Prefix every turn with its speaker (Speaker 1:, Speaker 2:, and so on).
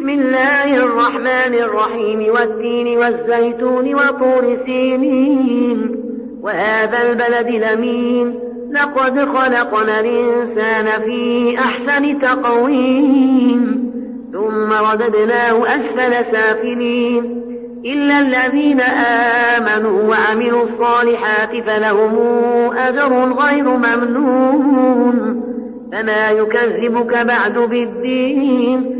Speaker 1: بسم الله الرحمن الرحيم والتين والزيتون وطور سينين وهذا البلد لمين لقد خلقنا الإنسان في أحسن تقويم ثم رددناه أسفل سافلين. إلا الذين آمنوا وعملوا الصالحات فلهم أجر غير ممنون. فما يكذبك بعد بالدين.